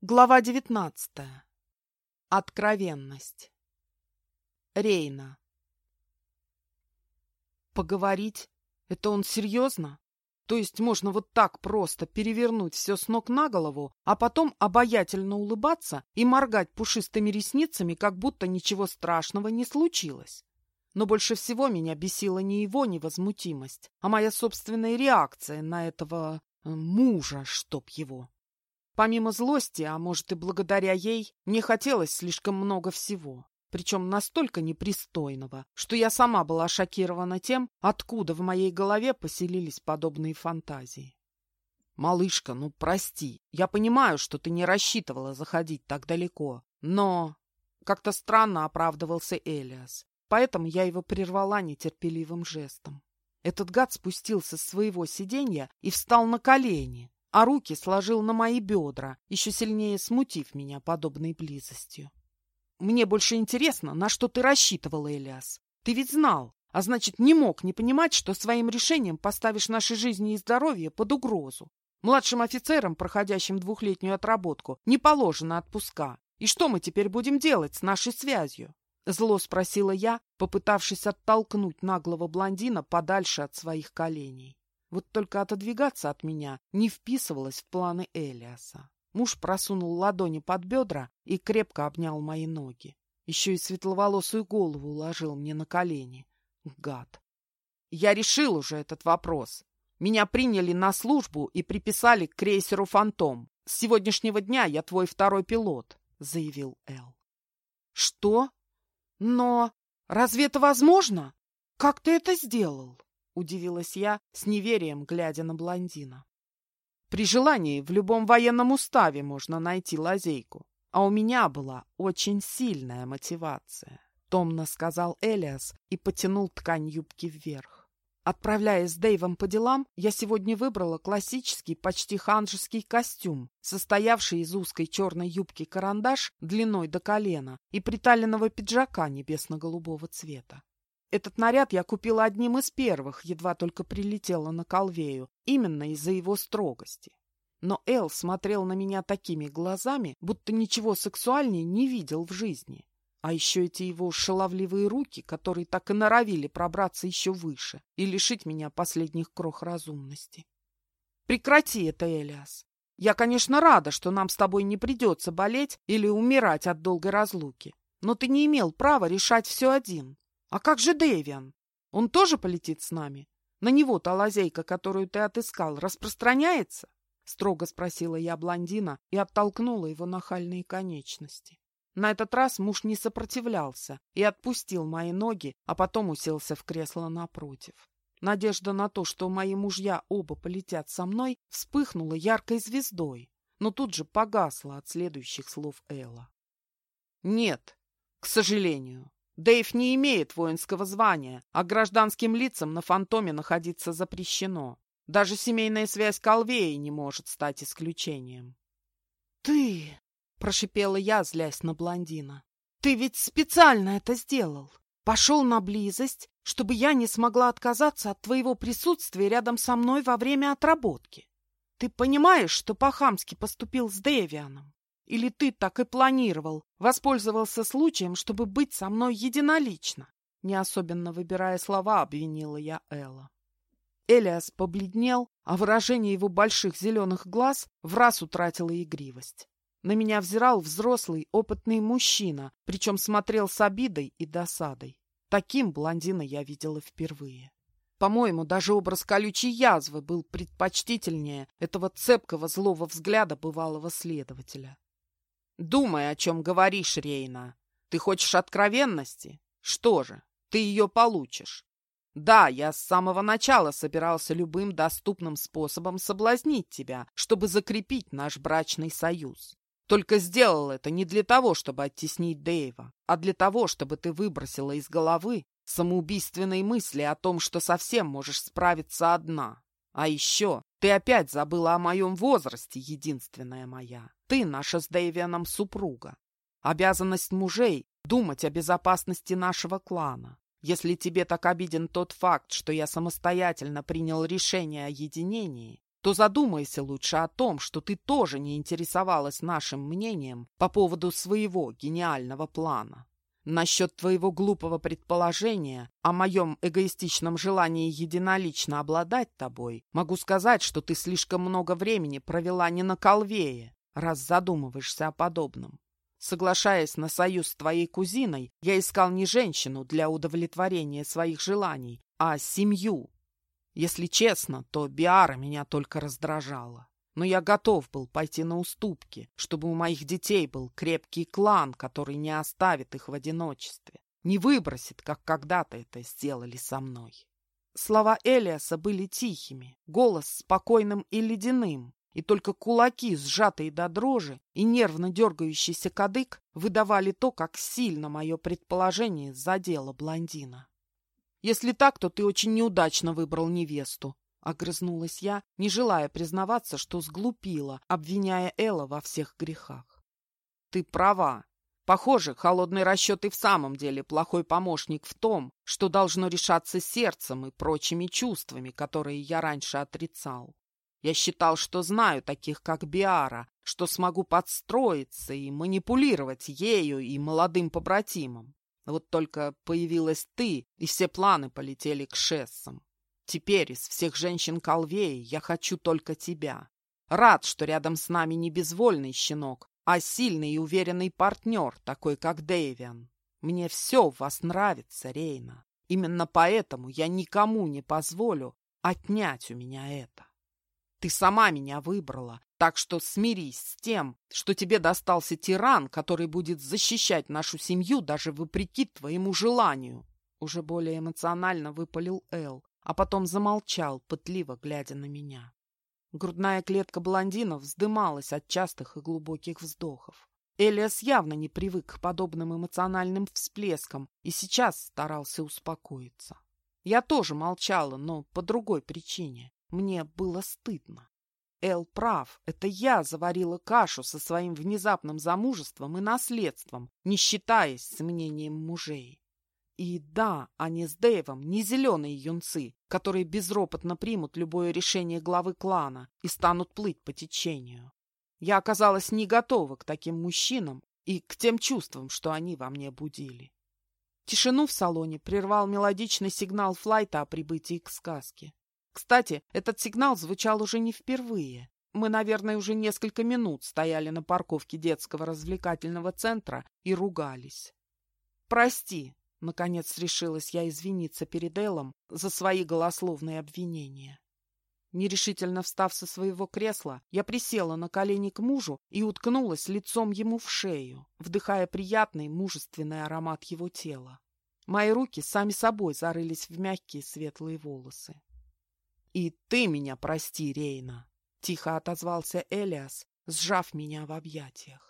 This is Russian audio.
Глава девятнадцатая. Откровенность. Рейна. Поговорить? Это он серьезно? То есть можно вот так просто перевернуть все с ног на голову, а потом обаятельно улыбаться и моргать пушистыми ресницами, как будто ничего страшного не случилось? Но больше всего меня бесила не его невозмутимость, а моя собственная реакция на этого э, мужа, чтоб его. Помимо злости, а может и благодаря ей, мне хотелось слишком много всего. Причем настолько непристойного, что я сама была шокирована тем, откуда в моей голове поселились подобные фантазии. «Малышка, ну прости, я понимаю, что ты не рассчитывала заходить так далеко, но...» Как-то странно оправдывался Элиас, поэтому я его прервала нетерпеливым жестом. Этот гад спустился с своего сиденья и встал на колени, а руки сложил на мои бедра, еще сильнее смутив меня подобной близостью. «Мне больше интересно, на что ты рассчитывал, Элиас. Ты ведь знал, а значит, не мог не понимать, что своим решением поставишь наши жизни и здоровье под угрозу. Младшим офицерам, проходящим двухлетнюю отработку, не положено отпуска. И что мы теперь будем делать с нашей связью?» Зло спросила я, попытавшись оттолкнуть наглого блондина подальше от своих коленей. Вот только отодвигаться от меня не вписывалось в планы Элиаса. Муж просунул ладони под бедра и крепко обнял мои ноги. Еще и светловолосую голову уложил мне на колени. Гад. Я решил уже этот вопрос. Меня приняли на службу и приписали к крейсеру «Фантом». С сегодняшнего дня я твой второй пилот, — заявил Эл. Что? Но разве это возможно? Как ты это сделал? Удивилась я, с неверием глядя на блондина. При желании в любом военном уставе можно найти лазейку. А у меня была очень сильная мотивация, — томно сказал Элиас и потянул ткань юбки вверх. Отправляясь с Дэйвом по делам, я сегодня выбрала классический, почти ханжеский костюм, состоявший из узкой черной юбки-карандаш длиной до колена и приталенного пиджака небесно-голубого цвета. Этот наряд я купила одним из первых, едва только прилетела на Колвею, именно из-за его строгости. Но Эл смотрел на меня такими глазами, будто ничего сексуальнее не видел в жизни. А еще эти его шаловливые руки, которые так и норовили пробраться еще выше и лишить меня последних крох разумности. Прекрати это, Элиас. Я, конечно, рада, что нам с тобой не придется болеть или умирать от долгой разлуки. Но ты не имел права решать все один. А как же Дэвиан? Он тоже полетит с нами? На него та лазейка, которую ты отыскал, распространяется? Строго спросила я блондина и оттолкнула его нахальные конечности. На этот раз муж не сопротивлялся и отпустил мои ноги, а потом уселся в кресло напротив. Надежда на то, что мои мужья оба полетят со мной, вспыхнула яркой звездой, но тут же погасла от следующих слов Элла. «Нет, к сожалению, Дэйв не имеет воинского звания, а гражданским лицам на фантоме находиться запрещено. Даже семейная связь Колвеи не может стать исключением. «Ты!» — прошипела я, злясь на блондина. «Ты ведь специально это сделал! Пошел на близость, чтобы я не смогла отказаться от твоего присутствия рядом со мной во время отработки. Ты понимаешь, что по-хамски поступил с Дэвианом? Или ты так и планировал, воспользовался случаем, чтобы быть со мной единолично?» Не особенно выбирая слова, обвинила я Элла. Элиас побледнел, а выражение его больших зеленых глаз в раз утратило игривость. На меня взирал взрослый, опытный мужчина, причем смотрел с обидой и досадой. Таким блондина я видела впервые. По-моему, даже образ колючей язвы был предпочтительнее этого цепкого злого взгляда бывалого следователя. Думай, о чем говоришь, Рейна. Ты хочешь откровенности? Что же, ты ее получишь. Да, я с самого начала собирался любым доступным способом соблазнить тебя, чтобы закрепить наш брачный союз. Только сделал это не для того, чтобы оттеснить Дэйва, а для того, чтобы ты выбросила из головы самоубийственные мысли о том, что совсем можешь справиться одна. А еще ты опять забыла о моем возрасте, единственная моя. Ты наша с Дэвианом супруга. Обязанность мужей — думать о безопасности нашего клана. Если тебе так обиден тот факт, что я самостоятельно принял решение о единении, то задумайся лучше о том, что ты тоже не интересовалась нашим мнением по поводу своего гениального плана. Насчет твоего глупого предположения о моем эгоистичном желании единолично обладать тобой, могу сказать, что ты слишком много времени провела не на колвее, раз задумываешься о подобном. Соглашаясь на союз с твоей кузиной, я искал не женщину для удовлетворения своих желаний, а семью. Если честно, то Биара меня только раздражала. Но я готов был пойти на уступки, чтобы у моих детей был крепкий клан, который не оставит их в одиночестве, не выбросит, как когда-то это сделали со мной. Слова Элиаса были тихими, голос спокойным и ледяным, и только кулаки, сжатые до дрожи, и нервно дергающийся кадык выдавали то, как сильно мое предположение задело блондина. «Если так, то ты очень неудачно выбрал невесту», — огрызнулась я, не желая признаваться, что сглупила, обвиняя Элла во всех грехах. «Ты права. Похоже, холодный расчет и в самом деле плохой помощник в том, что должно решаться сердцем и прочими чувствами, которые я раньше отрицал. Я считал, что знаю таких, как Биара, что смогу подстроиться и манипулировать ею и молодым побратимом. Вот только появилась ты, и все планы полетели к шессам. Теперь из всех женщин Колвеи я хочу только тебя. Рад, что рядом с нами не безвольный щенок, а сильный и уверенный партнер, такой как Дэвиан. Мне все в вас нравится, Рейна. Именно поэтому я никому не позволю отнять у меня это. Ты сама меня выбрала, так что смирись с тем, что тебе достался тиран, который будет защищать нашу семью даже вопреки твоему желанию. Уже более эмоционально выпалил Эл, а потом замолчал, пытливо глядя на меня. Грудная клетка блондина вздымалась от частых и глубоких вздохов. Элиас явно не привык к подобным эмоциональным всплескам и сейчас старался успокоиться. Я тоже молчала, но по другой причине. Мне было стыдно. Эл прав, это я заварила кашу со своим внезапным замужеством и наследством, не считаясь с мнением мужей. И да, они с Дэйвом не зеленые юнцы, которые безропотно примут любое решение главы клана и станут плыть по течению. Я оказалась не готова к таким мужчинам и к тем чувствам, что они во мне будили. Тишину в салоне прервал мелодичный сигнал флайта о прибытии к сказке. Кстати, этот сигнал звучал уже не впервые. Мы, наверное, уже несколько минут стояли на парковке детского развлекательного центра и ругались. «Прости», — наконец решилась я извиниться перед Эллом за свои голословные обвинения. Нерешительно встав со своего кресла, я присела на колени к мужу и уткнулась лицом ему в шею, вдыхая приятный мужественный аромат его тела. Мои руки сами собой зарылись в мягкие светлые волосы. «И ты меня прости, Рейна!» — тихо отозвался Элиас, сжав меня в объятиях.